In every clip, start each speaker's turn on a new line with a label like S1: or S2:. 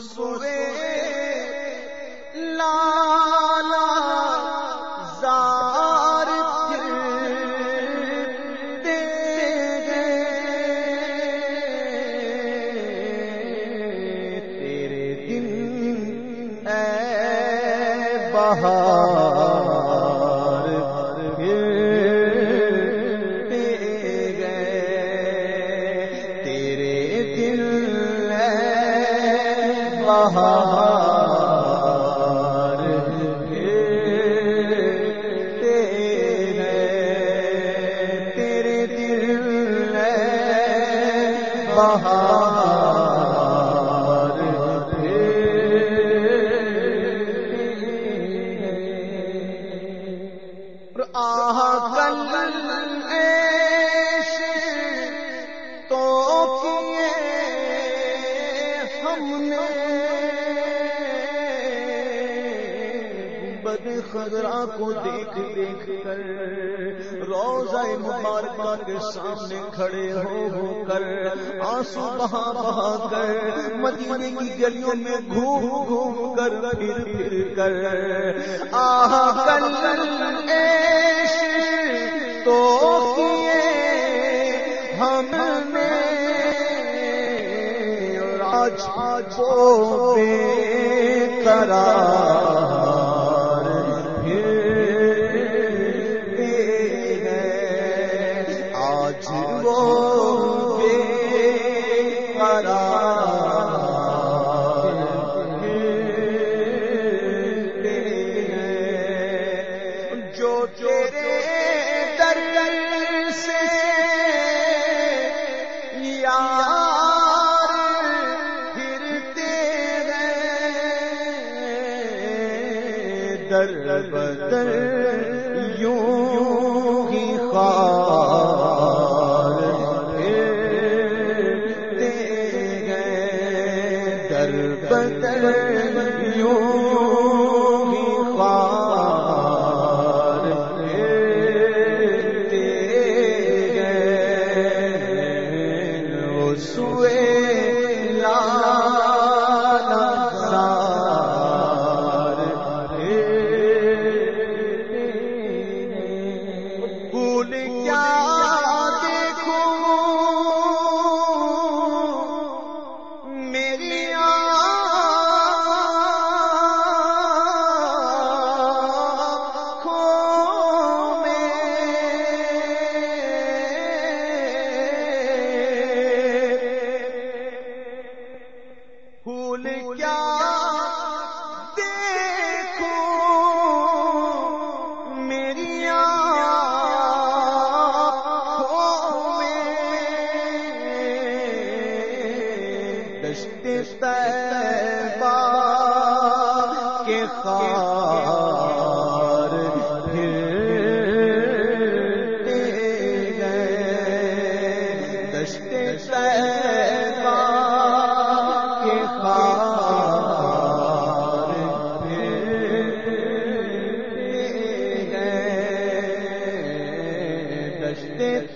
S1: سوئے بہار گئے تیرے دل ہے بہار تیرے تیرے دل ہے بہار
S2: خزرا کو دیکھ دیکھ کر روزہ مبارکہ کے سامنے کھڑے ہو ہو کر آنسو بہا بہا کر مدینے کی گلیوں میں گھوم گھوم کر پھر پھر کر آہ کل ایش تو کیے ہم نے آج آج بے قرار
S1: در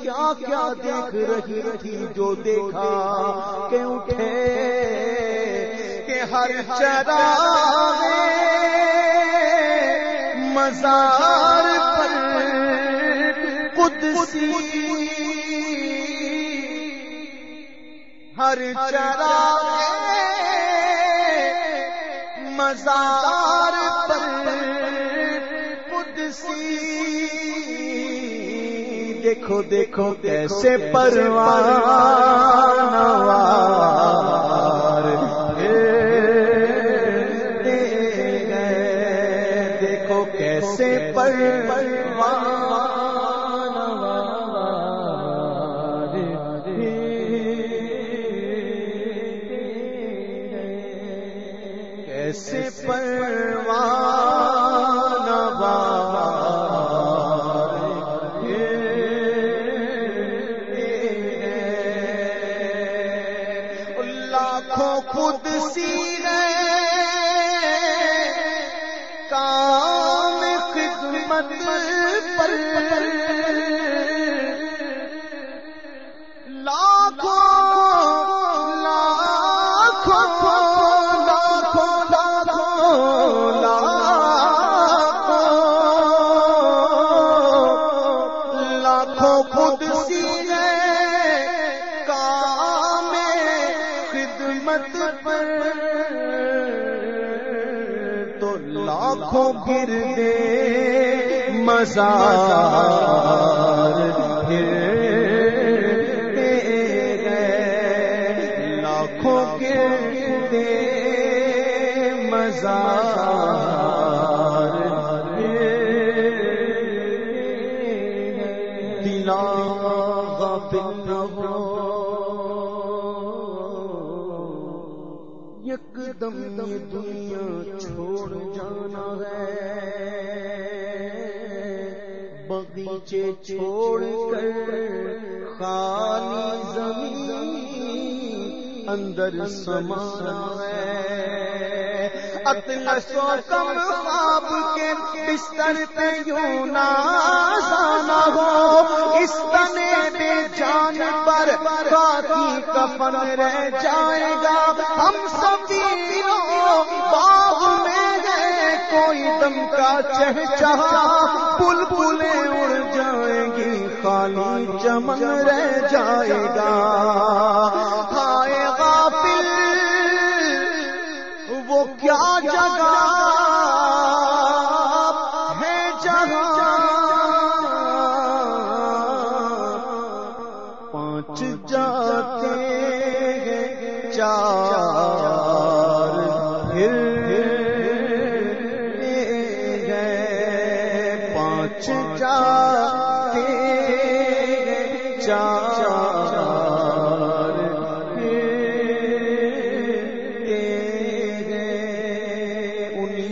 S1: کیا کیا دیکھ رہی تھی جو دیکھا؟ کہ اٹھے کہ ہر چرا مزار پر قدسی ہر چرا مزار دیکھو دیکھو کیسے پروار خود سی لاکھوں گر دے مزار لاکھوں گر دے مزار دلا غافل ہو۔ دم دنیا چھوڑ بغیچے چھوڑ کر خالی زمین اندر سمانا ہے۔ اطلس و کم خواب کے بستر پہ یوں نازانا ہو۔ اس تنے بے جان پر باقی کفن رہ جائے گا۔ ہم سبھی کوئی کا چہ چہا پل پلے اڑ جائیں گی، خالی چمن رہ جائے گا۔ ہائے غافل، وہ کیا جگہ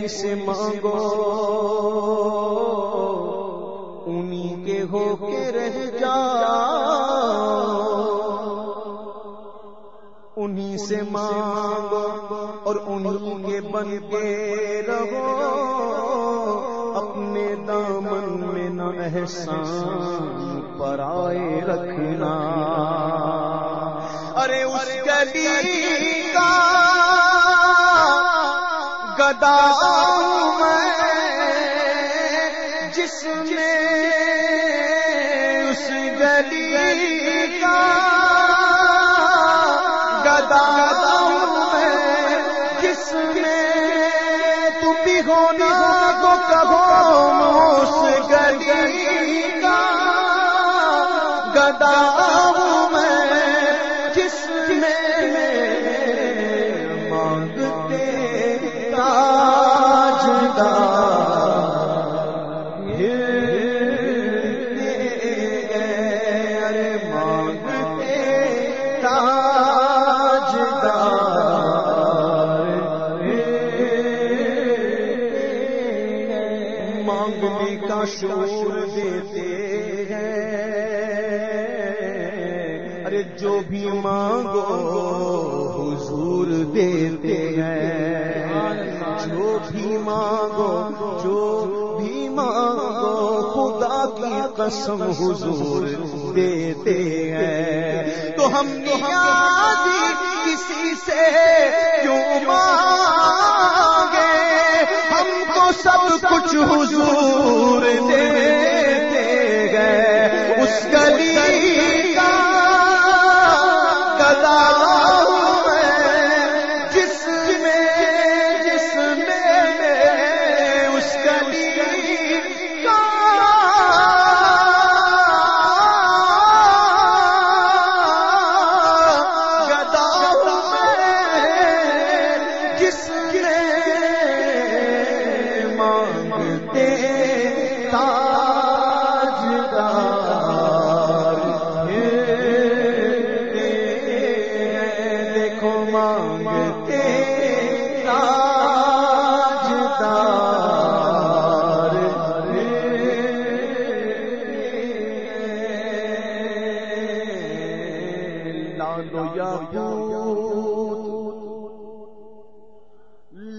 S1: سے مانگو، انہی کے ہو کے رہ جا انہی سے مانگو اور انہی کے بن کے رہو۔ اپنے دامن میں نہ احسان پر آئے رکھنا۔ ارے اس گلی گدا میں جس میں اس گلی دیتے ہیں۔ جو بھی مانگو، جو بھی مانگو، خدا کی قسم حضور دیتے ہیں۔ تو ہم نیازی کسی سے کیوں مانگے مانگتے تاجدار۔ لالو یا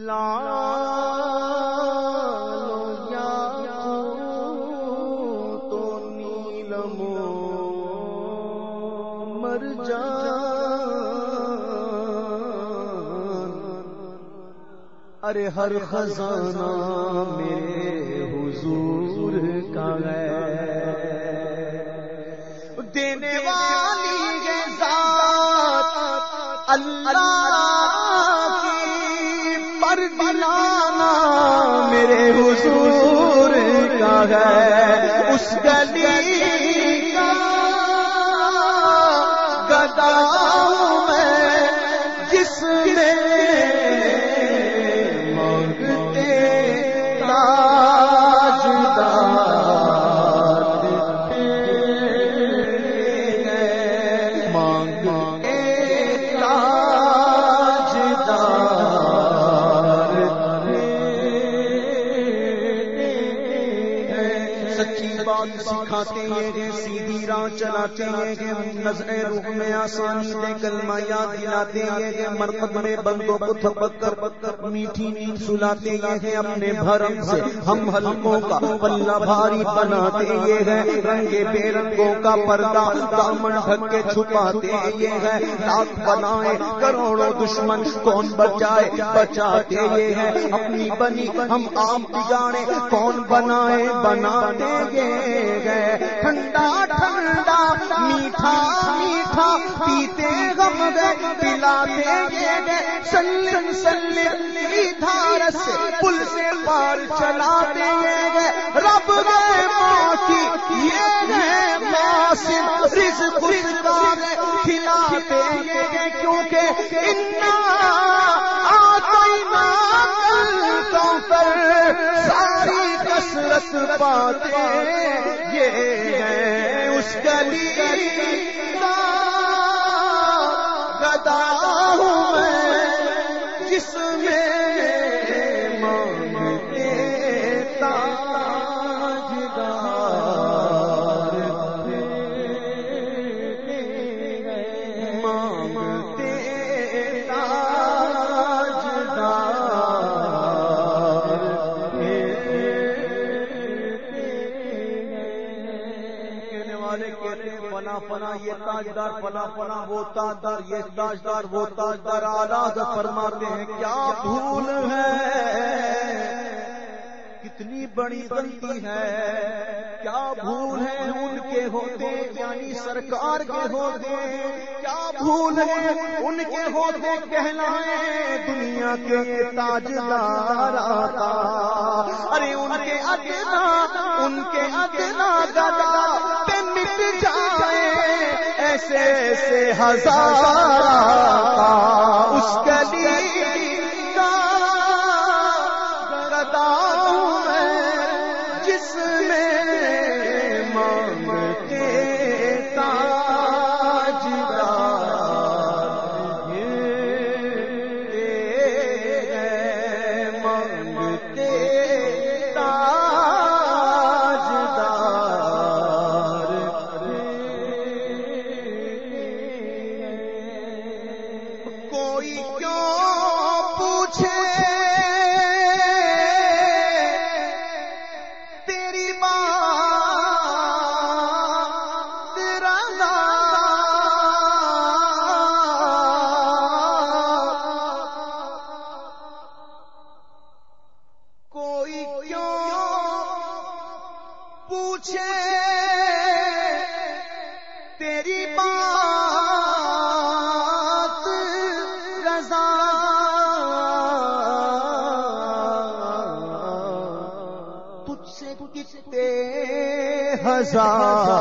S1: لالو یا تو نیلمو مر جا ارے ہر خزانہ میرے حضور کا ہے۔ دینے والی ہے ذات، اللہ کی پر بلانا میرے حضور کا ہے۔ اس گلی کا گدا چلاتے ہیں نظر روح میں آسانی دے کلمہ یاد دلاتے ہیں مرکز میں بندوں کو تھپک کر میٹھی نیند سلاتے ہیں اپنے بھرم سے ہم حلقوں کا پلہ بھاری بناتے ہیں۔ رنگے بے رنگوں کا پردہ دامن ڈھک کے چھپاتے یہ ہیں۔ لاکھ بنائے کروڑوں دشمن کون بچائے؟ بچاتے ہیں۔ اپنی بنی ہم آپ جانے کون بنائے؟ بناتے گئے ٹھنڈا ٹھنڈا میٹھا میٹھا، پیتے غم گئے پلاتے گئے سلم سلم دھار سے پل سے پار چلاتے گئے رب گئے موتی یہ گئے موسم رزق رزقار کھلاتے گئے کیونکہ انہا آتینا کل ساری کسرت پاتے یہ گلی گدا ہوں میں۔ فنا فنا، یہ تاجدار فنا فنا، وہ تاجدار، یہ تاجدار، وہ تاجدار آلات فرماتے ہیں، کیا بھول ہے؟ کتنی بڑی غلطی ہے، کیا بھول ہے ان کے ہوتے؟ یعنی سرکار کے ہوتے، کیا بھول ہے ان کے ہوتے؟ کہلائے دنیا کے تاجدار آتا ارے ان کے ادنا ان کے ادنا گدا ایسے ہزار اس گلی پوچھے تیری بات رضا۔ تجھ سے کتنے ہزار